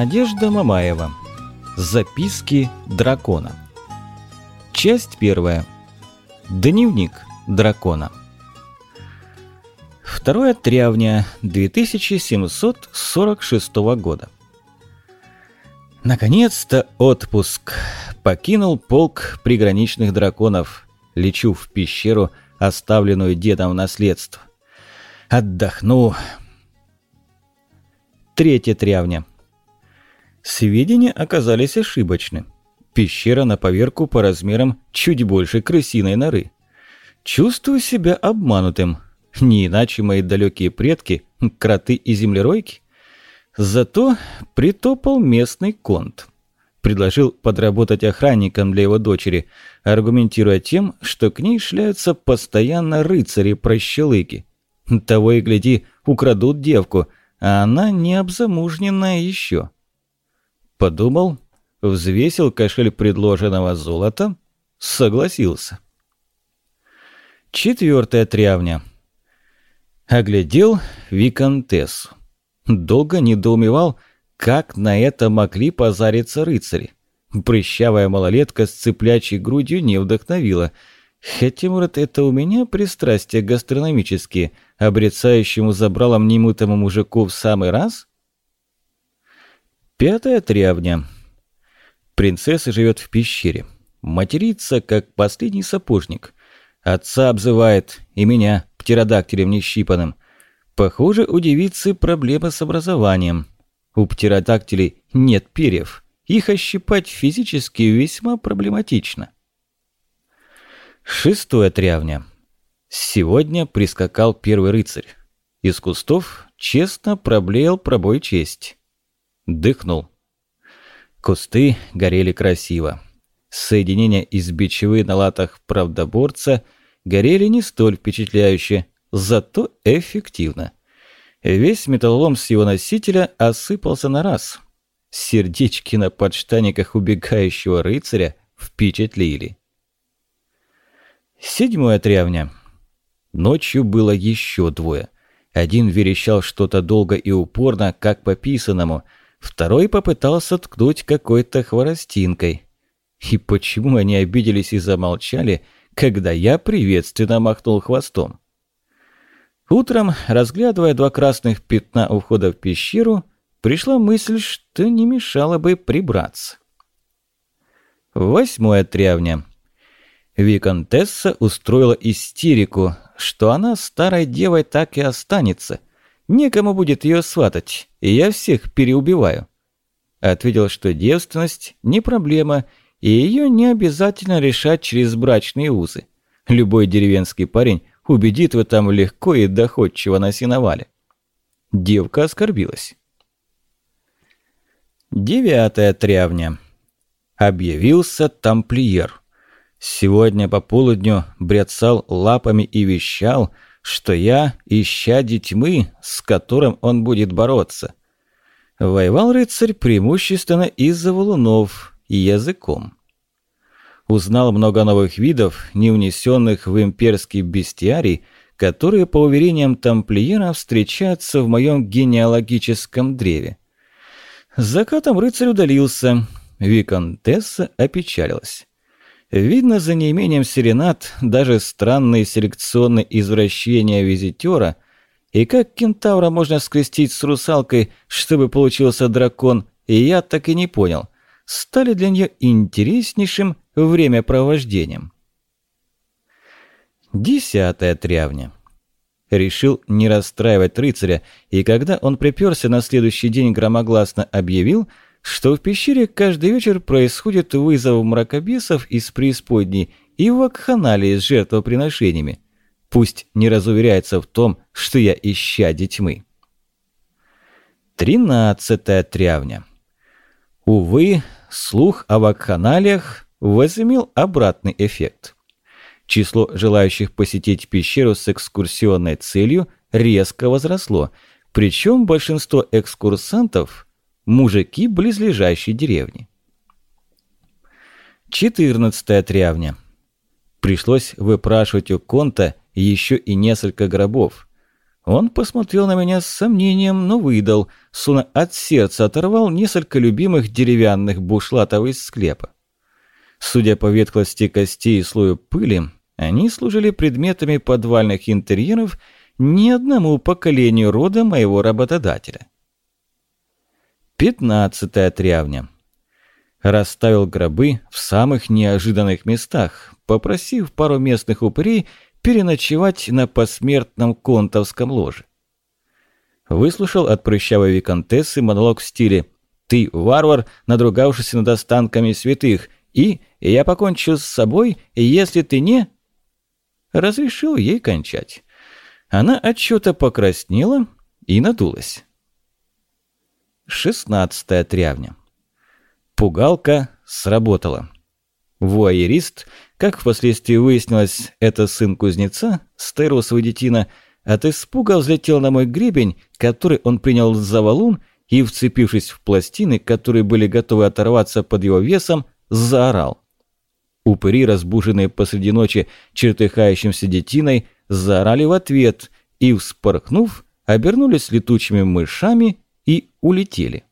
Надежда Мамаева. Записки дракона. Часть первая. Дневник дракона. 2 трявня 2746 года. Наконец-то отпуск. Покинул полк приграничных драконов. Лечу в пещеру, оставленную дедом в наследство. Отдохну. 3 трявня. Сведения оказались ошибочны. Пещера на поверку по размерам чуть больше крысиной норы. Чувствую себя обманутым. Не иначе мои далекие предки, кроты и землеройки. Зато притопал местный конт. Предложил подработать охранником для его дочери, аргументируя тем, что к ней шляются постоянно рыцари-прощелыки. Того и гляди, украдут девку, а она не обзамужненная еще. Подумал, взвесил кошель предложенного золота, согласился. Четвертая трявня. Оглядел виконтессу. Долго недоумевал, как на это могли позариться рыцари. Прыщавая малолетка с цыплячьей грудью не вдохновила. Хотя, может, это у меня пристрастия гастрономические, обрицающему забралом немытому мужику в самый раз? Пятая трявня. Принцесса живет в пещере. Матерится, как последний сапожник. Отца обзывает, и меня, птеродактилем нещипанным. Похоже, у девицы проблема с образованием. У птеродактилей нет перьев. Их ощипать физически весьма проблематично. Шестое трявня. Сегодня прискакал первый рыцарь. Из кустов честно проблеял пробой честь. Дыхнул. Кусты горели красиво. Соединения из бичевы на латах правдоборца горели не столь впечатляюще, зато эффективно. Весь металлолом с его носителя осыпался на раз. Сердечки на подштаниках убегающего рыцаря впечатлили. Седьмое трявня. Ночью было еще двое. Один верещал что-то долго и упорно, как по писанному – Второй попытался ткнуть какой-то хворостинкой. И почему они обиделись и замолчали, когда я приветственно махнул хвостом? Утром, разглядывая два красных пятна у входа в пещеру, пришла мысль, что не мешало бы прибраться. Восьмое трявня. Виконтесса устроила истерику, что она старой девой так и останется – Некому будет ее сватать, и я всех переубиваю. Ответил, что девственность не проблема, и ее не обязательно решать через брачные узы. Любой деревенский парень убедит в этом легко и доходчиво на сеновале. Девка оскорбилась. Девятая трявня. Объявился тамплиер. Сегодня по полудню бряцал лапами и вещал – что я ища тьмы, с которым он будет бороться. Воевал рыцарь преимущественно из-за валунов и языком. Узнал много новых видов, не унесенных в имперский бестиарий, которые, по уверениям тамплиера, встречаются в моем генеалогическом древе. С закатом рыцарь удалился, виконтесса опечалилась. Видно, за неимением серенад даже странные селекционные извращения визитера и как кентавра можно скрестить с русалкой, чтобы получился дракон, я так и не понял, стали для нее интереснейшим времяпровождением. Десятая трявня. Решил не расстраивать рыцаря, и когда он приперся на следующий день громогласно объявил – что в пещере каждый вечер происходит вызов мракобесов из преисподней и вакханалии с жертвоприношениями. Пусть не разуверяется в том, что я ища тьмы. Тринадцатая трявня. Увы, слух о вакханалиях возымел обратный эффект. Число желающих посетить пещеру с экскурсионной целью резко возросло, причем большинство экскурсантов – мужики близлежащей деревни. 14 трявня. Пришлось выпрашивать у Конта еще и несколько гробов. Он посмотрел на меня с сомнением, но выдал, суна от сердца оторвал несколько любимых деревянных бушлатов из склепа. Судя по ветхлости костей и слою пыли, они служили предметами подвальных интерьеров ни одному поколению рода моего работодателя. Пятнадцатая трявня. Расставил гробы в самых неожиданных местах, попросив пару местных упырей переночевать на посмертном контовском ложе. Выслушал от прыщавой виконтессы монолог в стиле «Ты варвар, надругавшийся над останками святых, и я покончу с собой, если ты не...» Разрешил ей кончать. Она отчета покраснела и надулась. Шестнадцатая трявня. Пугалка сработала. Вуайерист как впоследствии выяснилось, это сын кузнеца, Стерусова детина, от испуга взлетел на мой гребень, который он принял за валун, и, вцепившись в пластины, которые были готовы оторваться под его весом, заорал. Упыри, разбуженные посреди ночи чертыхающимся детиной, заорали в ответ и, вспорхнув, обернулись летучими мышами и улетели.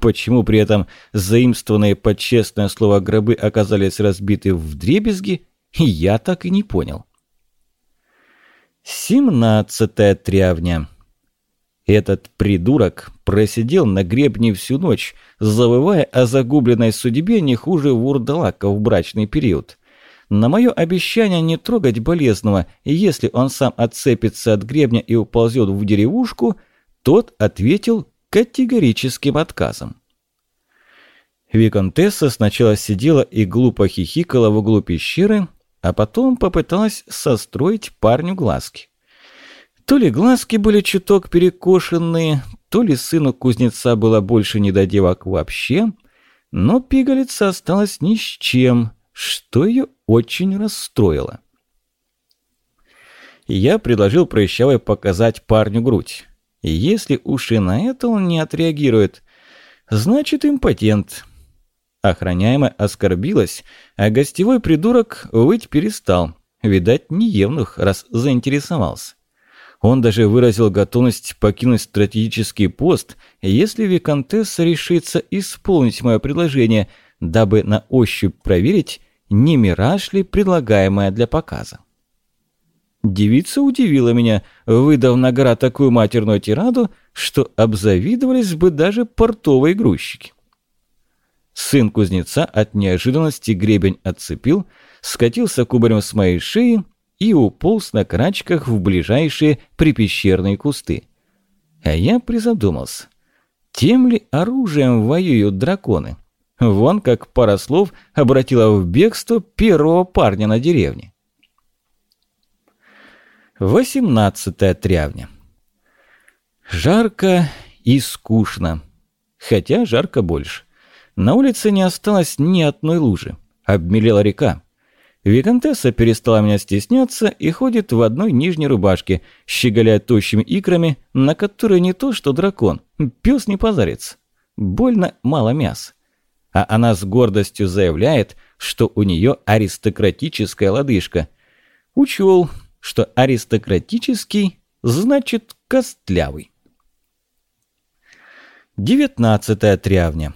Почему при этом заимствованные под честное слово гробы оказались разбиты в дребезги, я так и не понял. Семнадцатая трявня. Этот придурок просидел на гребне всю ночь, завывая о загубленной судьбе не хуже вурдалака в брачный период. На мое обещание не трогать болезного, если он сам отцепится от гребня и уползет в деревушку, тот ответил категорическим отказом. Виконтесса сначала сидела и глупо хихикала в углу пещеры, а потом попыталась состроить парню глазки. То ли глазки были чуток перекошенные, то ли сыну кузнеца было больше недодевок вообще, но пигалица осталась ни с чем, что ее очень расстроило. Я предложил прыщавой показать парню грудь. Если уж и на это он не отреагирует, значит импотент. Охраняемая оскорбилась, а гостевой придурок выть перестал. Видать, не евнух, раз заинтересовался. Он даже выразил готовность покинуть стратегический пост, если Викантесса решится исполнить мое предложение, дабы на ощупь проверить, не мираж ли предлагаемое для показа. Девица удивила меня, выдав на гора такую матерную тираду, что обзавидовались бы даже портовые грузчики. Сын кузнеца от неожиданности гребень отцепил, скатился кубарем с моей шеи и уполз на крачках в ближайшие припещерные кусты. А я призадумался, тем ли оружием воюют драконы? Вон как пара слов обратила в бегство первого парня на деревне. Восемнадцатая трявня. Жарко и скучно. Хотя жарко больше. На улице не осталось ни одной лужи. Обмелела река. Викантесса перестала меня стесняться и ходит в одной нижней рубашке, щеголяя тощими икрами, на которые не то что дракон, пес не позарится. Больно мало мяса. А она с гордостью заявляет, что у нее аристократическая лодыжка. Учел, что аристократический значит костлявый. Девятнадцатая трявня.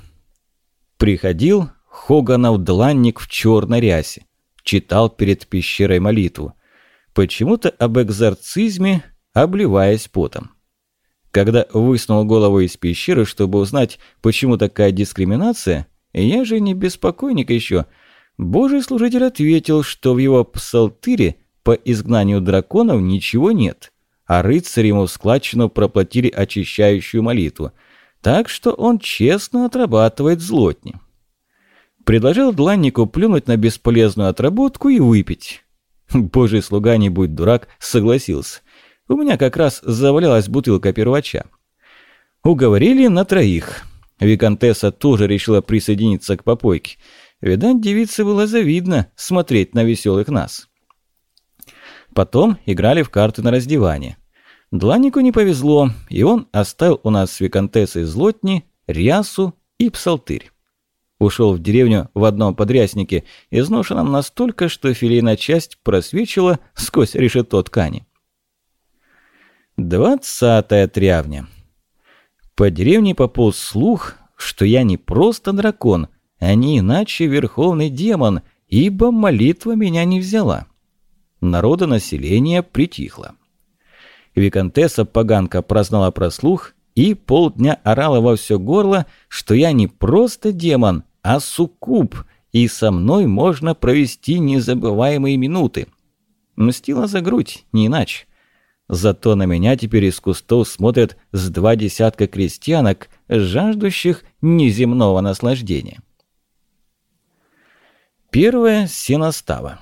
Приходил Хоганов дланник в черной рясе, читал перед пещерой молитву. Почему-то об экзорцизме, обливаясь потом. Когда высунул голову из пещеры, чтобы узнать, почему такая дискриминация, я же не беспокойник еще, Божий служитель ответил, что в его псалтыре – по изгнанию драконов ничего нет, а рыцари ему в складчину проплатили очищающую молитву, так что он честно отрабатывает злотни. Предложил дланнику плюнуть на бесполезную отработку и выпить. Божий слуга, не будь дурак, согласился. У меня как раз завалялась бутылка первача. Уговорили на троих. Викантесса тоже решила присоединиться к попойке. Видать, девице было завидно смотреть на веселых нас. Потом играли в карты на раздевание. Дланнику не повезло, и он оставил у нас с виконтессой злотни, рясу и псалтырь. Ушел в деревню в одном подряснике, изношенном настолько, что филейная часть просвечила сквозь решето ткани. Двадцатая трявня. По деревне пополз слух, что я не просто дракон, а не иначе верховный демон, ибо молитва меня не взяла. Народонаселение притихло. Викантесса поганка прознала про слух и полдня орала во все горло, что я не просто демон, а суккуб, и со мной можно провести незабываемые минуты. Мстила за грудь, не иначе. Зато на меня теперь из кустов смотрят с два десятка крестьянок, жаждущих неземного наслаждения. Первое – сеностава.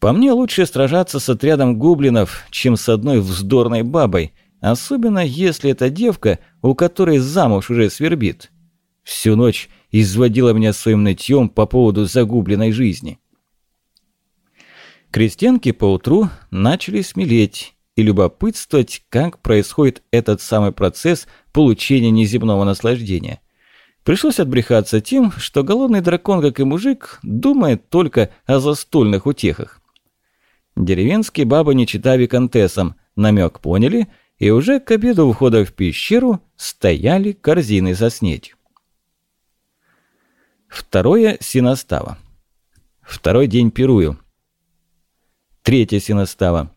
По мне лучше сражаться с отрядом гоблинов, чем с одной вздорной бабой, особенно если это девка, у которой замуж уже свербит. Всю ночь изводила меня своим нытьем по поводу загубленной жизни. Крестьянки поутру начали смелеть и любопытствовать, как происходит этот самый процесс получения неземного наслаждения. Пришлось отбрехаться тем, что голодный дракон, как и мужик, думает только о застольных утехах. Деревенские бабы, не читая виконтессам, намек поняли, и уже к обеду у входа в пещеру стояли корзины со снедью. Второе – синостава. Второй день пирую. Третье синостава.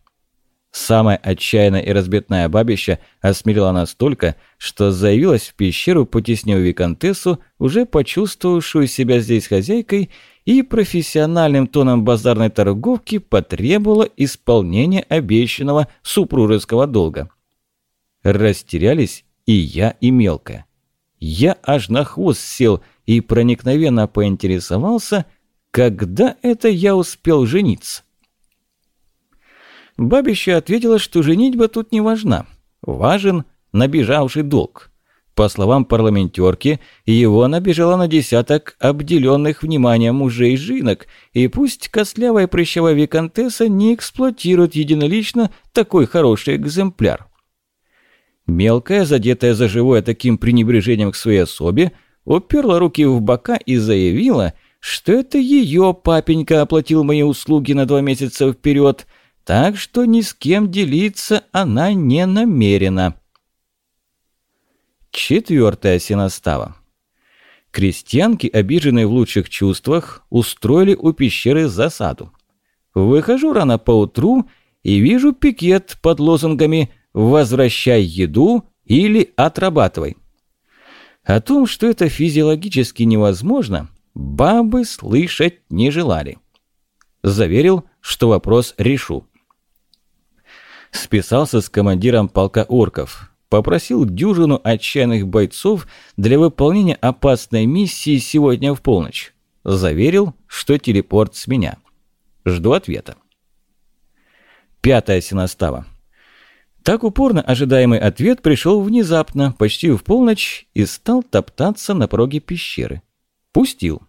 Самая отчаянная и разбитная бабища осмелила настолько, что заявилась в пещеру, потеснив виконтессу, уже почувствовавшую себя здесь хозяйкой, и профессиональным тоном базарной торговки потребовала исполнения обещанного супружеского долга. Растерялись и я, и мелкая. Я аж на хвост сел и проникновенно поинтересовался, когда это я успел жениться. Бабища ответила, что женитьба тут не важна. Важен набежавший долг. По словам парламентерки, его набежала на десяток обделенных вниманием мужей жинок, и пусть костлявая прыщавая виконтесса не эксплуатирует единолично такой хороший экземпляр. Мелкая, задетая за живое таким пренебрежением к своей особе, уперла руки в бока и заявила, что это ее папенька оплатил мои услуги на два месяца вперед – так что ни с кем делиться она не намерена. Четвертая синостава. Крестьянки, обиженные в лучших чувствах, устроили у пещеры засаду. Выхожу рано поутру и вижу пикет под лозунгами «Возвращай еду» или «Отрабатывай». О том, что это физиологически невозможно, бабы слышать не желали. Заверил, что вопрос решу. Списался с командиром полка орков. Попросил дюжину отчаянных бойцов для выполнения опасной миссии сегодня в полночь. Заверил, что телепорт с меня. Жду ответа. Пятая синастава. Так упорно ожидаемый ответ пришел внезапно, почти в полночь, и стал топтаться на пороге пещеры. Пустил.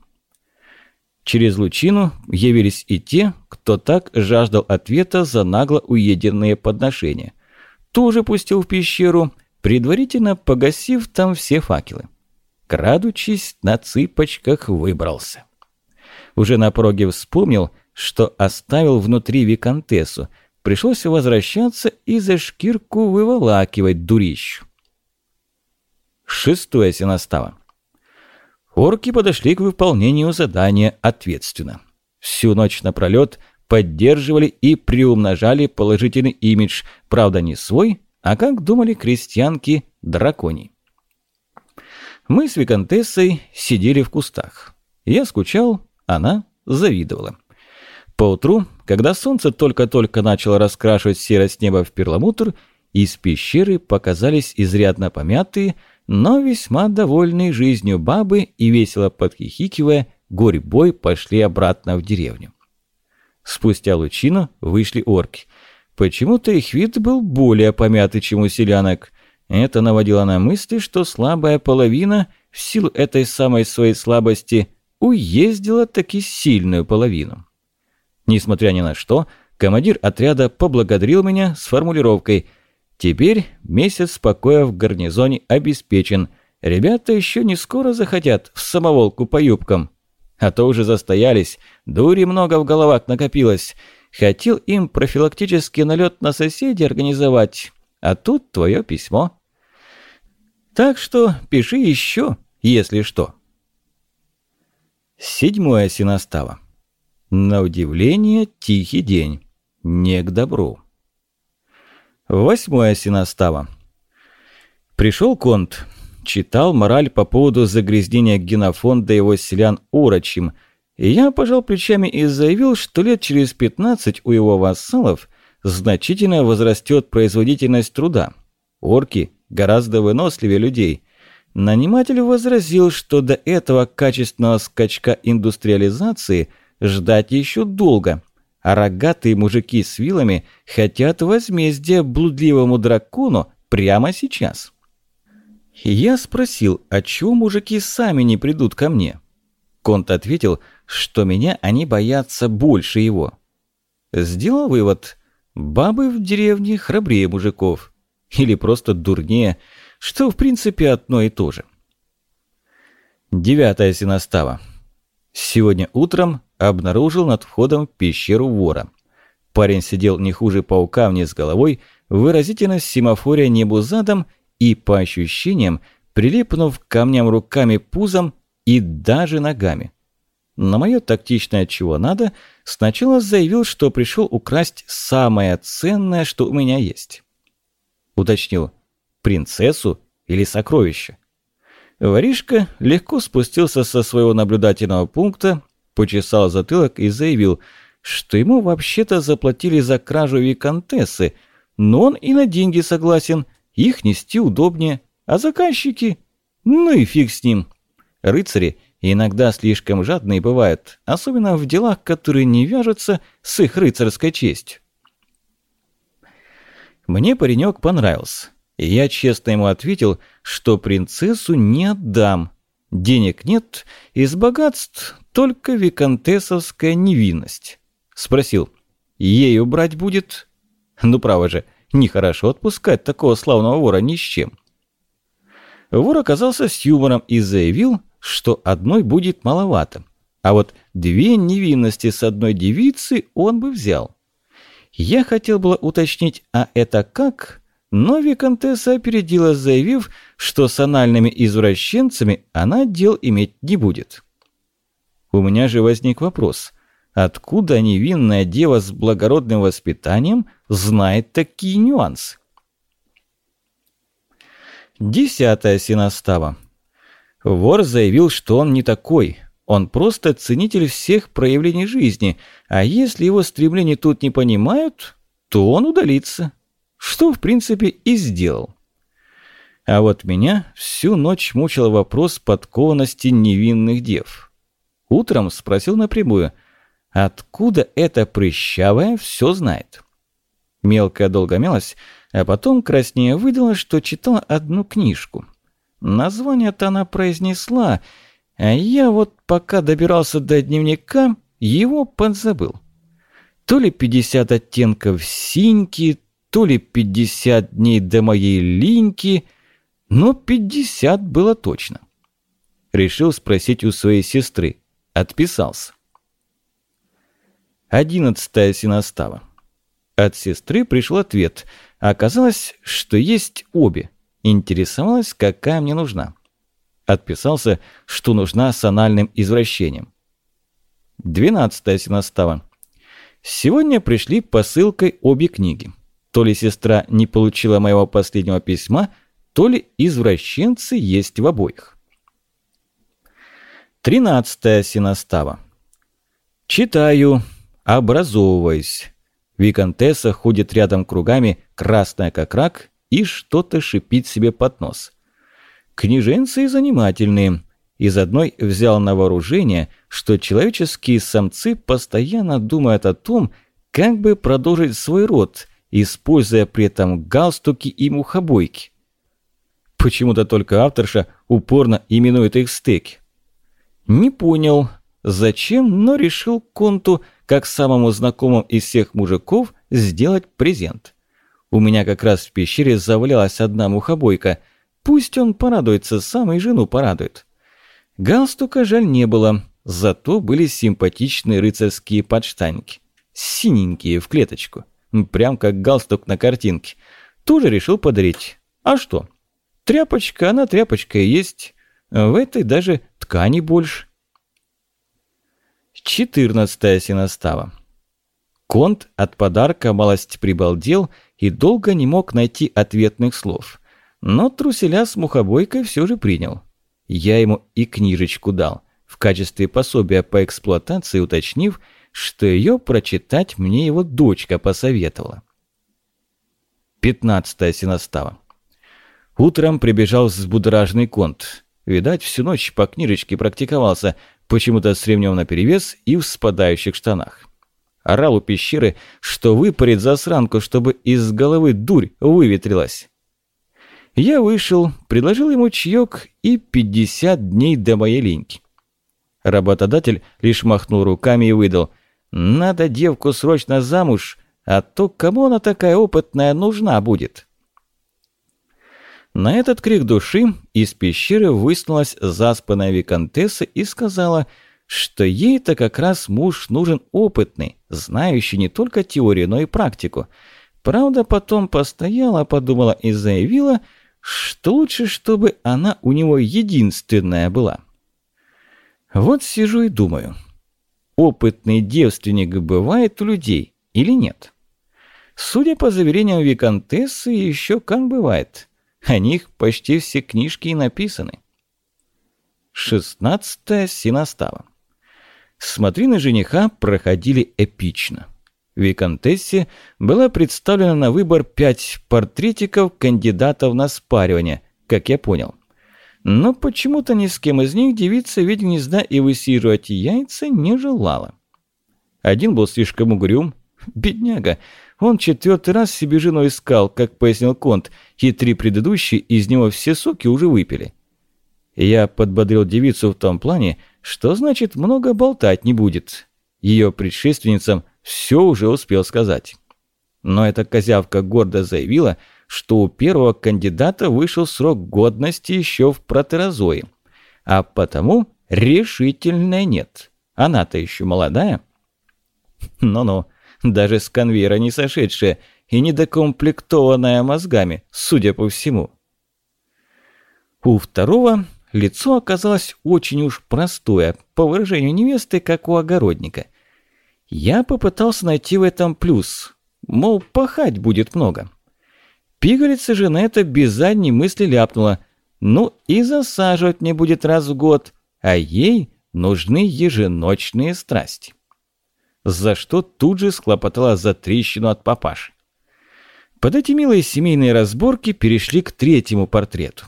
Через лучину явились и те, кто так жаждал ответа за нагло уеденные подношения. Тоже пустил в пещеру, предварительно погасив там все факелы. Крадучись, на цыпочках выбрался. Уже на пороге вспомнил, что оставил внутри виконтессу. Пришлось возвращаться и за шкирку выволакивать дурищу. Шестое синастава. Орки подошли к выполнению задания ответственно. Всю ночь напролёт поддерживали и приумножали положительный имидж, правда не свой, а как думали крестьянки драконий. Мы с Викантессой сидели в кустах. Я скучал, она завидовала. Поутру, когда солнце только-только начало раскрашивать серость неба в перламутр, из пещеры показались изрядно помятые, но весьма довольные жизнью бабы и весело подхихикивая, горьбой пошли обратно в деревню. Спустя лучину вышли орки. Почему-то их вид был более помятый, чем у селянок. Это наводило на мысли, что слабая половина, в силу этой самой своей слабости, уездила таки сильную половину. Несмотря ни на что, командир отряда поблагодарил меня с формулировкой – Теперь месяц покоя в гарнизоне обеспечен. Ребята еще не скоро захотят в самоволку по юбкам. А то уже застоялись, дури много в головах накопилось. Хотел им профилактический налет на соседей организовать. а тут твое письмо. Так что пиши еще, если что. Седьмое синостава. На удивление, тихий день. Не к добру. Восьмое синостава. Пришел Конт. Читал мораль по поводу загрязнения генофонда его селян урочим. И я пожал плечами и заявил, что лет через 15 у его вассалов значительно возрастет производительность труда. Орки гораздо выносливее людей. Наниматель возразил, что до этого качественного скачка индустриализации ждать еще долго, а рогатые мужики с вилами хотят возмездия блудливому дракону прямо сейчас. Я спросил, а чего мужики сами не придут ко мне? Конт ответил, что меня они боятся больше его. Сделал вывод, Бабы в деревне храбрее мужиков. Или просто дурнее, что в принципе одно и то же. Девятая синастава. Сегодня утром обнаружил над входом в пещеру вора. Парень сидел не хуже паука вниз головой, выразительно семафория небу задом и, по ощущениям, прилипнув к камням руками пузом и даже ногами. На мое тактичное чего надо, сначала заявил, что пришел украсть самое ценное, что у меня есть. Уточнил, принцессу или сокровище. Воришка легко спустился со своего наблюдательного пункта, почесал затылок и заявил, что ему вообще-то заплатили за кражу виконтессы, но он и на деньги согласен, их нести удобнее, а заказчики... Ну и фиг с ним. Рыцари иногда слишком жадные бывают, особенно в делах, которые не вяжутся с их рыцарской честью. Мне паренек понравился, и я честно ему ответил, что принцессу не отдам. Денег нет, из богатств только виконтессовская невинность. Спросил, ею брать будет? Ну, право же, нехорошо отпускать такого славного вора ни с чем. Вор оказался с юмором и заявил, что одной будет маловато, а вот две невинности с одной девицы он бы взял. Я хотел было уточнить, а это как? Но Викантесса опередила, заявив, что с анальными извращенцами она дел иметь не будет. У меня же возник вопрос, откуда невинная дева с благородным воспитанием знает такие нюансы? Десятая синастава. Вор заявил, что он не такой. Он просто ценитель всех проявлений жизни, а если его стремления тут не понимают, то он удалится. Что, в принципе, и сделал. А вот меня всю ночь мучил вопрос подкованности невинных дев. Утром спросил напрямую, откуда эта прыщавая все знает. Мелкая долго мялась, а потом краснее выдала, что читала одну книжку – Название-то она произнесла, а я вот пока добирался до дневника, его подзабыл. То ли 50 оттенков синьки, то ли 50 дней до моей линьки, но 50 было точно. Решил спросить у своей сестры. Отписался. Одиннадцатая синастава. От сестры пришел ответ. Оказалось, что есть обе. Интересовалась, какая мне нужна. Отписался, что нужна с анальным извращением. Двенадцатая синастава. Сегодня пришли посылкой обе книги. То ли сестра не получила моего последнего письма, то ли извращенцы есть в обоих. Тринадцатая синастава. Читаю, образовываюсь. Викантесса ходит рядом кругами, красная как рак, и что-то шипит себе под нос. Княженцы занимательные. Из одной взял на вооружение, что человеческие самцы постоянно думают о том, как бы продолжить свой род, используя при этом галстуки и мухобойки. Почему-то только авторша упорно именует их стеки. Не понял, зачем, но решил Конту, как самому знакомому из всех мужиков, сделать презент. У меня как раз в пещере завалялась одна мухобойка. Пусть он порадуется сам и жену порадует. Галстука жаль не было, зато были симпатичные рыцарские подштанники. Синенькие в клеточку. Прям как галстук на картинке. тоже решил подарить. А что? Тряпочка, она тряпочка и есть. В этой даже ткани больше. Четырнадцатая синастава. Конт от подарка малость прибалдел и долго не мог найти ответных слов. Но труселя с мухобойкой все же принял. Я ему и книжечку дал, в качестве пособия по эксплуатации уточнив, что ее прочитать мне его дочка посоветовала. Пятнадцатая синастава. Утром прибежал взбудражный конт. Видать, всю ночь по книжечке практиковался, почему-то с ремнем наперевес и в спадающих штанах. Орал у пещеры, что выпарит засранку, чтобы из головы дурь выветрилась. Я вышел, предложил ему чаек и 50 дней до моей линьки. Работодатель лишь махнул руками и выдал «Надо девку срочно замуж, а то кому она такая опытная нужна будет?» На этот крик души из пещеры высунулась заспанная виконтесса и сказала, что ей-то как раз муж нужен опытный, знающий не только теорию, но и практику. Правда, потом постояла, подумала и заявила, что лучше, чтобы она у него единственная была. Вот сижу и думаю, опытный девственник бывает у людей или нет? Судя по заверениям виконтессы, еще как бывает – о них почти все книжки и написаны. Шестнадцатая синастава. Смотрины жениха проходили эпично. Викантессе была представлена на выбор пять портретиков кандидатов на спаривание, как я понял. Но почему-то ни с кем из них девица ведь гнезда и высиживать яйца не желала. Один был слишком угрюм, бедняга, он четвертый раз себе жену искал, как пояснил Конт, и три предыдущие из него все соки уже выпили. Я подбодрил девицу в том плане, что значит много болтать не будет. Ее предшественницам все уже успел сказать. Но эта козявка гордо заявила, что у первого кандидата вышел срок годности еще в протерозое, а потому решительно нет. Она-то еще молодая. Ну-ну, даже с конвейера не сошедшая и недокомплектованная мозгами, судя по всему. У второго лицо оказалось очень уж простое, по выражению невесты, как у огородника. Я попытался найти в этом плюс, мол, пахать будет много. Пигалица же на это без задней мысли ляпнула. Ну и засаживать мне будет раз в год, а ей нужны еженочные страсти за что тут же схлопотала за трещину от папаши. Под эти милые семейные разборки перешли к третьему портрету.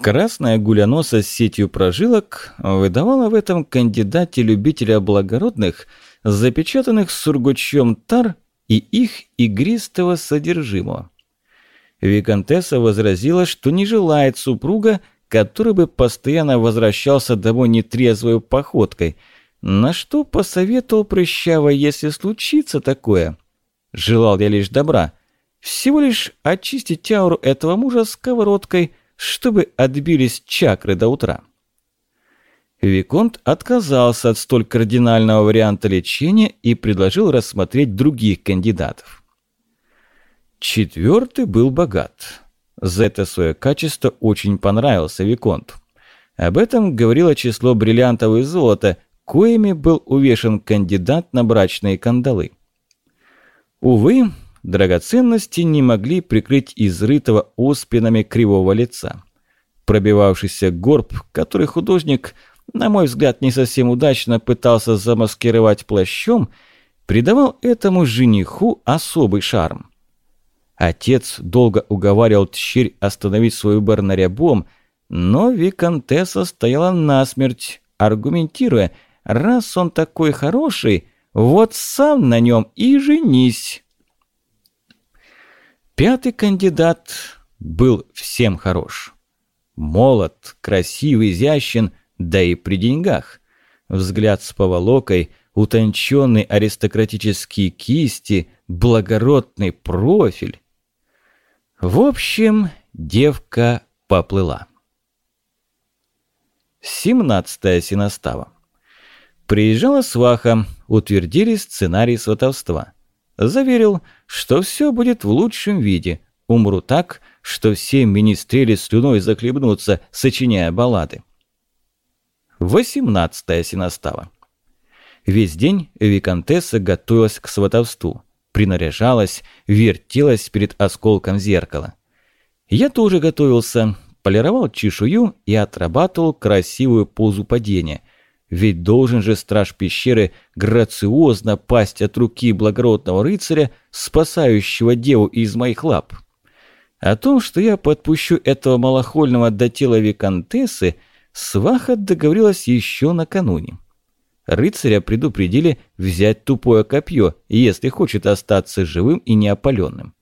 Красная гуляноса с сетью прожилок выдавала в этом кандидате любителя благородных, запечатанных сургучом тар и их игристого содержимого. Викантесса возразила, что не желает супруга, который бы постоянно возвращался домой нетрезвой походкой – на что посоветовал прыщаво, если случится такое? Желал я лишь добра. Всего лишь очистить ауру этого мужа сковородкой, чтобы отбились чакры до утра. Виконт отказался от столь кардинального варианта лечения и предложил рассмотреть других кандидатов. Четвертый был богат. За это свое качество очень понравился Виконту. Об этом говорило число бриллиантов и золота, коими был увешан кандидат на брачные кандалы. Увы, драгоценности не могли прикрыть изрытого оспинами кривого лица. Пробивавшийся горб, который художник, на мой взгляд, не совсем удачно пытался замаскировать плащом, придавал этому жениху особый шарм. Отец долго уговаривал Тщирь остановить свой выбор на рябом, но Викантесса стояла насмерть, аргументируя – раз он такой хороший, вот сам на нем и женись. Пятый кандидат был всем хорош. Молод, красивый, изящен, да и при деньгах. Взгляд с поволокой, утонченный аристократические кисти, благородный профиль. В общем, девка поплыла. Семнадцатая синастава. Приезжала сваха, утвердили сценарий сватовства. Заверил, что все будет в лучшем виде. умру так, что все министрели слюной захлебнутся, сочиняя баллады. Восемнадцатая синастава. Весь день Викантесса готовилась к сватовству, принаряжалась, вертелась перед осколком зеркала. Я тоже готовился, полировал чешую и отрабатывал красивую позу падения. Ведь должен же страж пещеры грациозно пасть от руки благородного рыцаря, спасающего деву из моих лап. О том, что я подпущу этого малохольного до тела виконтессы, сваха договорилась еще накануне. Рыцаря предупредили взять тупое копье, если хочет остаться живым и неопаленным.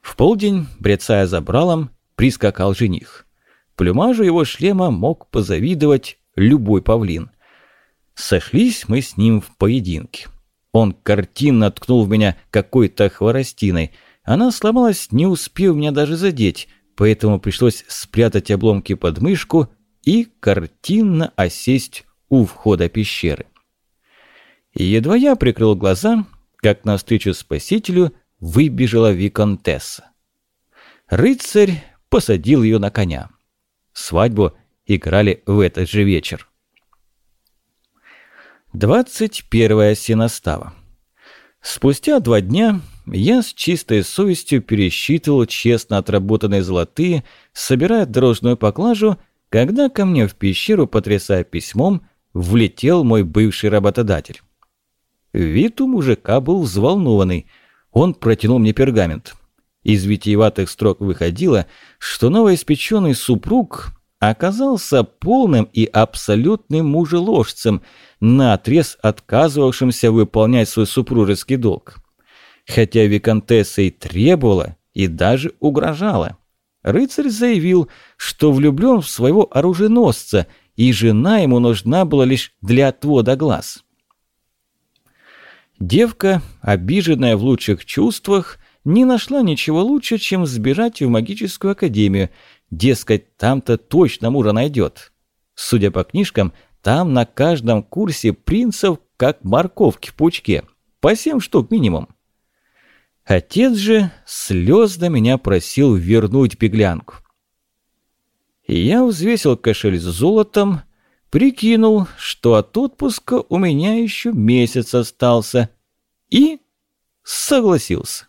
В полдень, брецая забралом, прискакал жених. Плюмажу его шлема мог позавидовать любой павлин. Сошлись мы с ним в поединке. Он картинно ткнул в меня какой-то хворостиной. Она сломалась, не успев меня даже задеть, поэтому пришлось спрятать обломки под мышку и картинно осесть у входа пещеры. едва я прикрыл глаза, как навстречу спасителю выбежала виконтесса. Рыцарь посадил ее на коня. Свадьбу играли в этот же вечер. 21 синастава. Спустя два дня я с чистой совестью пересчитывал честно отработанные золотые, собирая дорожную поклажу, когда ко мне в пещеру, потрясая письмом, влетел мой бывший работодатель. Вид у мужика был взволнованный – он протянул мне пергамент. Из витиеватых строк выходило, что новоиспеченный супруг оказался полным и абсолютным мужеложцем, наотрез отказывавшимся выполнять свой супружеский долг. Хотя виконтесса и требовала, и даже угрожала. Рыцарь заявил, что влюблен в своего оруженосца, и жена ему нужна была лишь для отвода глаз. Девка, обиженная в лучших чувствах, не нашла ничего лучше, чем сбежать в магическую академию. Дескать, там-то точно мужа найдет. Судя по книжкам, там на каждом курсе принцев как морковки в пучке. По семь штук минимум. Отец же слезно меня просил вернуть беглянку. Я взвесил кошель с золотом, Прикинул, что от отпуска у меня еще месяц остался. И согласился.